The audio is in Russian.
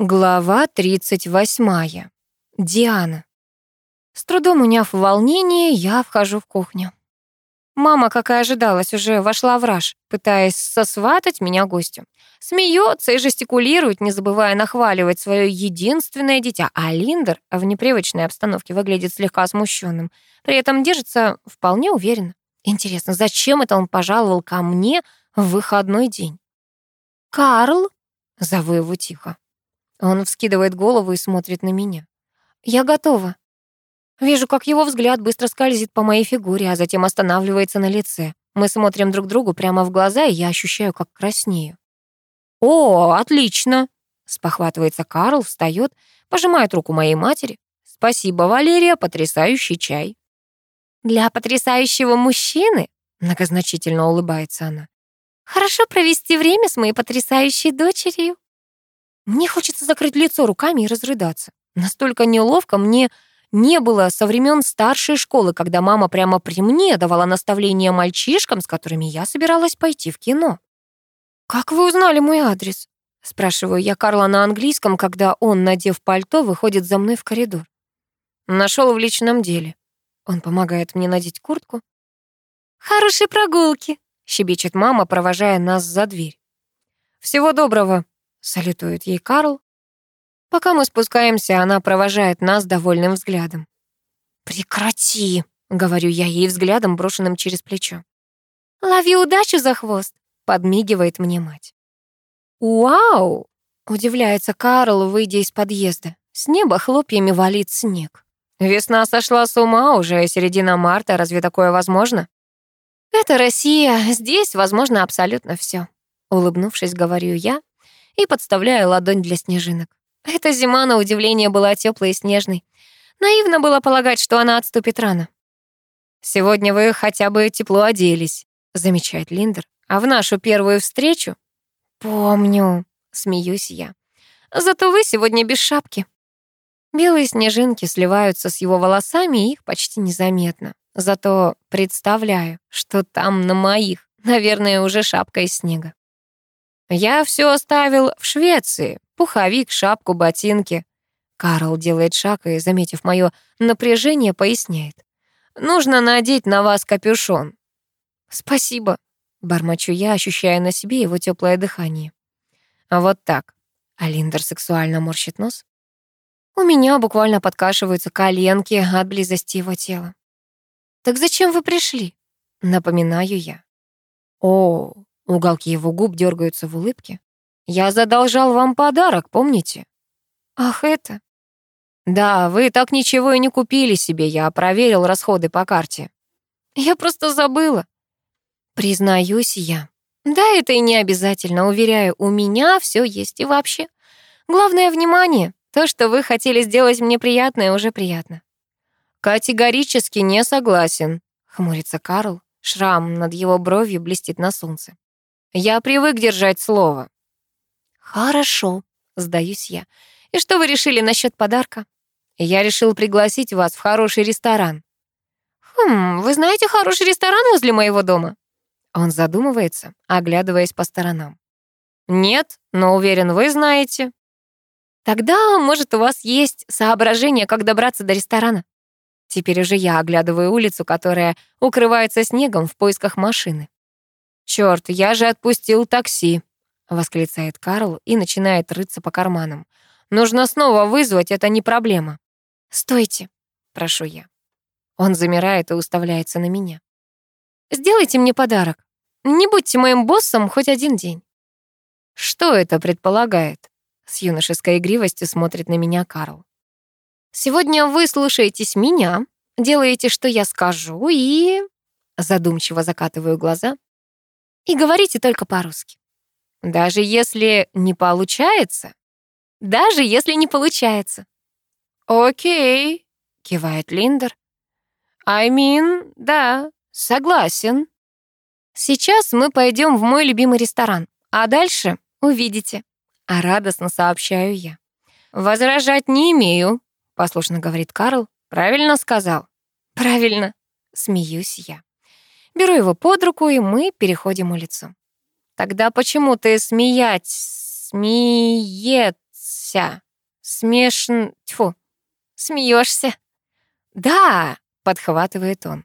Глава 38. Диана. С трудом уняв волнение, я вхожу в кухню. Мама, как и ожидалось, уже вошла в раж, пытаясь сосватать меня гостю. Смеется и жестикулирует, не забывая нахваливать свое единственное дитя, а Линдер в непривычной обстановке выглядит слегка смущенным, при этом держится вполне уверенно. Интересно, зачем это он пожаловал ко мне в выходной день? «Карл?» — зову его тихо. Он вскидывает голову и смотрит на меня. Я готова. Вижу, как его взгляд быстро скользит по моей фигуре, а затем останавливается на лице. Мы смотрим друг другу прямо в глаза, и я ощущаю, как краснею. «О, отлично!» — спохватывается Карл, встает, пожимает руку моей матери. «Спасибо, Валерия, потрясающий чай». «Для потрясающего мужчины?» — многозначительно улыбается она. «Хорошо провести время с моей потрясающей дочерью». Мне хочется закрыть лицо руками и разрыдаться. Настолько неловко мне не было со времен старшей школы, когда мама прямо при мне давала наставления мальчишкам, с которыми я собиралась пойти в кино. «Как вы узнали мой адрес?» Спрашиваю я Карла на английском, когда он, надев пальто, выходит за мной в коридор. Нашел в личном деле. Он помогает мне надеть куртку. «Хорошей прогулки», — щебечет мама, провожая нас за дверь. «Всего доброго», салютует ей Карл. Пока мы спускаемся, она провожает нас довольным взглядом. «Прекрати!» — говорю я ей взглядом, брошенным через плечо. «Лови удачу за хвост!» — подмигивает мне мать. «Вау!» — удивляется Карл, выйдя из подъезда. С неба хлопьями валит снег. Весна сошла с ума, уже середина марта, разве такое возможно? Это Россия, здесь возможно абсолютно все. Улыбнувшись, говорю я, и подставляю ладонь для снежинок. Эта зима, на удивление, была теплой и снежной. Наивно было полагать, что она отступит рано. «Сегодня вы хотя бы тепло оделись», — замечает Линдер. «А в нашу первую встречу?» «Помню», — смеюсь я. «Зато вы сегодня без шапки». Белые снежинки сливаются с его волосами, и их почти незаметно. Зато представляю, что там на моих, наверное, уже шапка из снега. Я все оставил в Швеции. Пуховик, шапку, ботинки. Карл делает шаг и, заметив мое напряжение, поясняет. Нужно надеть на вас капюшон. Спасибо, бормочу я, ощущая на себе его теплое дыхание. А вот так. Алиндер сексуально морщит нос. У меня буквально подкашиваются коленки от близости его тела. «Так зачем вы пришли?» Напоминаю я. «О, Уголки его губ дергаются в улыбке. «Я задолжал вам подарок, помните?» «Ах, это...» «Да, вы так ничего и не купили себе, я проверил расходы по карте». «Я просто забыла». «Признаюсь я». «Да, это и не обязательно, уверяю, у меня все есть и вообще. Главное — внимание. То, что вы хотели сделать мне приятное, уже приятно». «Категорически не согласен», — хмурится Карл. Шрам над его бровью блестит на солнце. Я привык держать слово. Хорошо, сдаюсь я. И что вы решили насчет подарка? Я решил пригласить вас в хороший ресторан. Хм, вы знаете хороший ресторан возле моего дома? Он задумывается, оглядываясь по сторонам. Нет, но уверен, вы знаете. Тогда, может, у вас есть соображение, как добраться до ресторана? Теперь уже я оглядываю улицу, которая укрывается снегом в поисках машины. «Чёрт, я же отпустил такси!» — восклицает Карл и начинает рыться по карманам. «Нужно снова вызвать, это не проблема». «Стойте!» — прошу я. Он замирает и уставляется на меня. «Сделайте мне подарок. Не будьте моим боссом хоть один день». «Что это предполагает?» С юношеской игривостью смотрит на меня Карл. «Сегодня вы слушаетесь меня, делаете, что я скажу, и...» Задумчиво закатываю глаза. И говорите только по-русски. Даже если не получается? Даже если не получается. Окей, кивает Линдер. I mean, да, согласен. Сейчас мы пойдем в мой любимый ресторан, а дальше увидите. А радостно сообщаю я. Возражать не имею, послушно говорит Карл. Правильно сказал? Правильно, смеюсь я. Беру его под руку, и мы переходим улицу. Тогда почему ты смеять, смеется? Смешн... Тьфу. Смеешься. Да, подхватывает он.